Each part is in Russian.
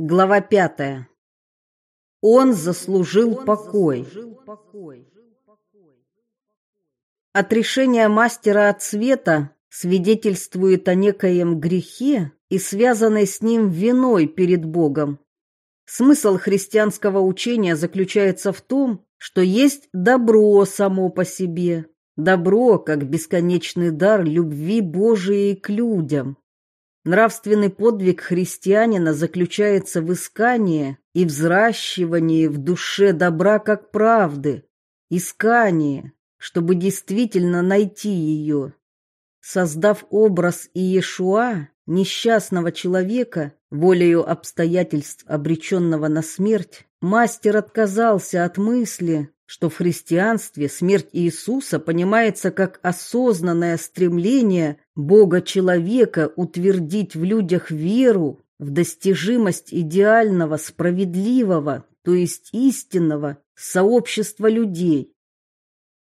Глава пятая. Он заслужил покой. Отрешение мастера от света свидетельствует о некоем грехе и связанной с ним виной перед Богом. Смысл христианского учения заключается в том, что есть добро само по себе, добро как бесконечный дар любви Божией к людям. Нравственный подвиг христианина заключается в искании и взращивании в душе добра как правды, искании, чтобы действительно найти ее. Создав образ Иешуа, несчастного человека, волею обстоятельств обреченного на смерть, мастер отказался от мысли, что в христианстве смерть Иисуса понимается как осознанное стремление Бога-человека утвердить в людях веру в достижимость идеального, справедливого, то есть истинного сообщества людей.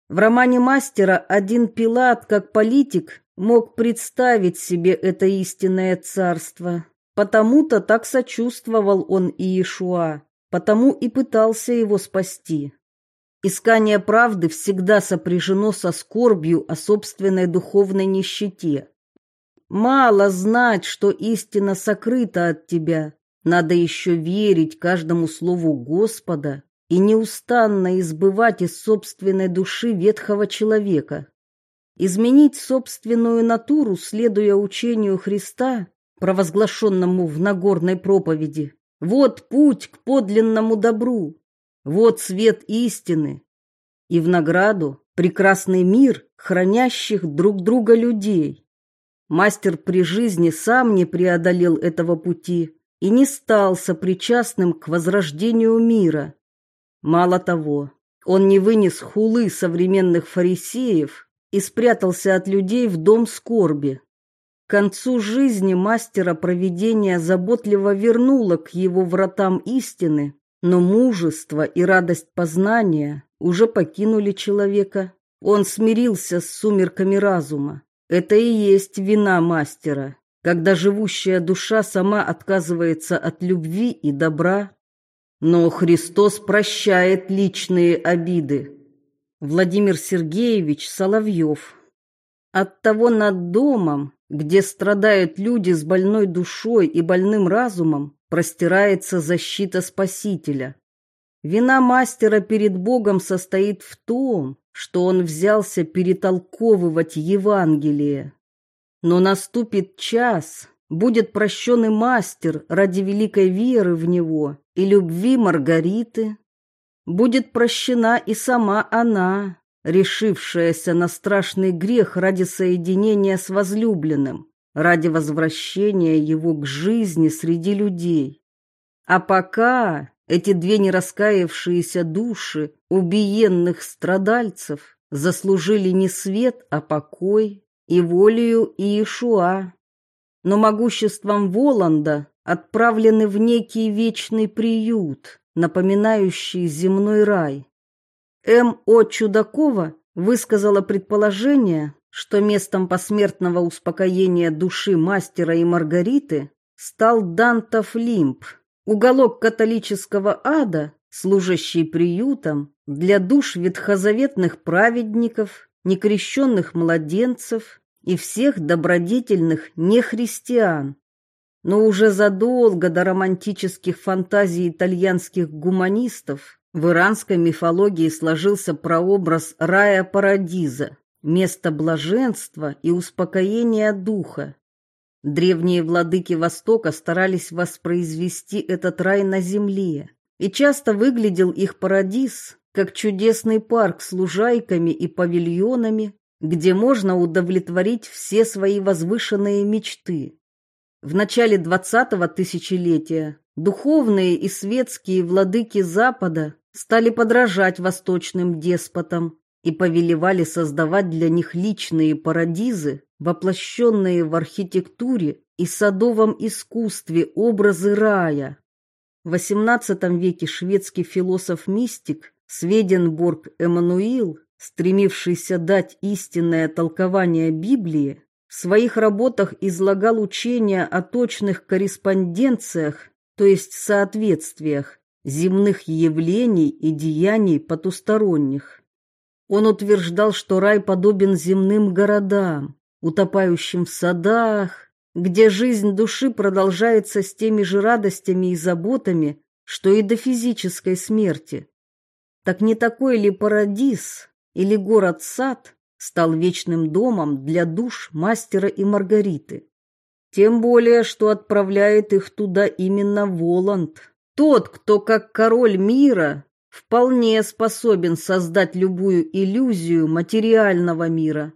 В романе мастера один Пилат, как политик, мог представить себе это истинное царство. Потому-то так сочувствовал он Иешуа, потому и пытался его спасти. Искание правды всегда сопряжено со скорбью о собственной духовной нищете. Мало знать, что истина сокрыта от тебя. Надо еще верить каждому слову Господа и неустанно избывать из собственной души ветхого человека. Изменить собственную натуру, следуя учению Христа, провозглашенному в Нагорной проповеди, вот путь к подлинному добру. Вот свет истины. И в награду прекрасный мир хранящих друг друга людей. Мастер при жизни сам не преодолел этого пути и не стал сопричастным к возрождению мира. Мало того, он не вынес хулы современных фарисеев и спрятался от людей в дом скорби. К концу жизни мастера провидения заботливо вернуло к его вратам истины но мужество и радость познания уже покинули человека. Он смирился с сумерками разума. Это и есть вина мастера, когда живущая душа сама отказывается от любви и добра. Но Христос прощает личные обиды. Владимир Сергеевич Соловьев. Оттого над домом, где страдают люди с больной душой и больным разумом, простирается защита Спасителя. Вина мастера перед Богом состоит в том, что он взялся перетолковывать Евангелие. Но наступит час, будет прощен и мастер ради великой веры в него и любви Маргариты. Будет прощена и сама она, решившаяся на страшный грех ради соединения с возлюбленным ради возвращения его к жизни среди людей. А пока эти две нераскаявшиеся души убиенных страдальцев заслужили не свет, а покой и волею Иешуа. Но могуществом Воланда отправлены в некий вечный приют, напоминающий земной рай. М.О. Чудакова высказала предположение, что местом посмертного успокоения души мастера и Маргариты стал Дантов Лимб, уголок католического ада, служащий приютом для душ ветхозаветных праведников, некрещенных младенцев и всех добродетельных нехристиан. Но уже задолго до романтических фантазий итальянских гуманистов в иранской мифологии сложился прообраз рая-парадиза, место блаженства и успокоения духа. Древние владыки Востока старались воспроизвести этот рай на земле, и часто выглядел их парадиз как чудесный парк с лужайками и павильонами, где можно удовлетворить все свои возвышенные мечты. В начале двадцатого тысячелетия духовные и светские владыки Запада стали подражать восточным деспотам, и повелевали создавать для них личные парадизы, воплощенные в архитектуре и садовом искусстве образы рая. В XVIII веке шведский философ-мистик Сведенборг Эммануил, стремившийся дать истинное толкование Библии, в своих работах излагал учения о точных корреспонденциях то есть соответствиях земных явлений и деяний потусторонних. Он утверждал, что рай подобен земным городам, утопающим в садах, где жизнь души продолжается с теми же радостями и заботами, что и до физической смерти. Так не такой ли парадиз или город-сад стал вечным домом для душ мастера и Маргариты? Тем более, что отправляет их туда именно Воланд, тот, кто как король мира вполне способен создать любую иллюзию материального мира.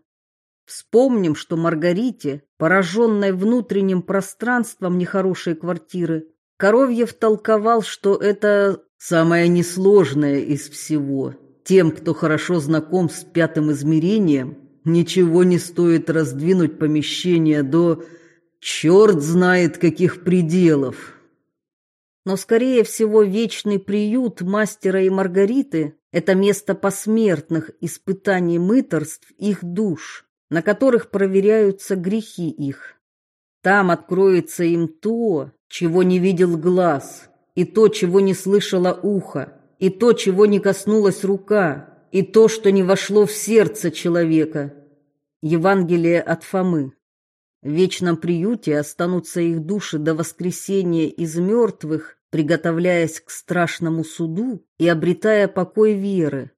Вспомним, что Маргарите, пораженной внутренним пространством нехорошей квартиры, Коровьев толковал, что это самое несложное из всего. Тем, кто хорошо знаком с пятым измерением, ничего не стоит раздвинуть помещение до черт знает каких пределов. Но, скорее всего, вечный приют мастера и Маргариты – это место посмертных испытаний мыторств их душ, на которых проверяются грехи их. Там откроется им то, чего не видел глаз, и то, чего не слышало ухо, и то, чего не коснулась рука, и то, что не вошло в сердце человека. Евангелие от Фомы. В вечном приюте останутся их души до воскресения из мертвых, приготовляясь к страшному суду и обретая покой веры.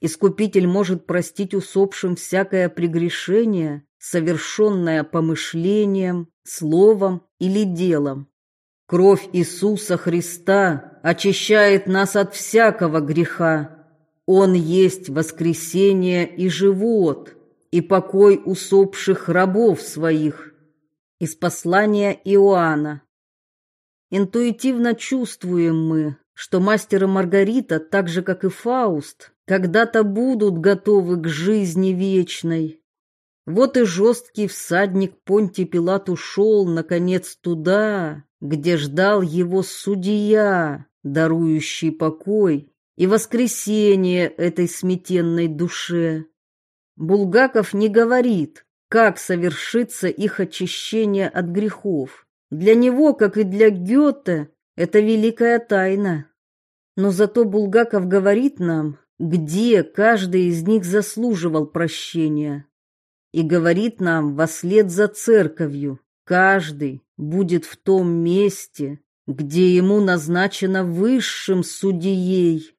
Искупитель может простить усопшим всякое прегрешение, совершенное помышлением, словом или делом. Кровь Иисуса Христа очищает нас от всякого греха. Он есть воскресение и живот и покой усопших рабов своих. Из послания Иоанна. Интуитивно чувствуем мы, что мастер и Маргарита, так же как и Фауст, когда-то будут готовы к жизни вечной. Вот и жесткий всадник Понтий Пилат ушел, наконец, туда, где ждал его судья, дарующий покой и воскресение этой сметенной душе. Булгаков не говорит, как совершится их очищение от грехов. Для него, как и для Гёте, это великая тайна. Но зато Булгаков говорит нам, где каждый из них заслуживал прощения. И говорит нам вслед за церковью, каждый будет в том месте, где ему назначено высшим судьей.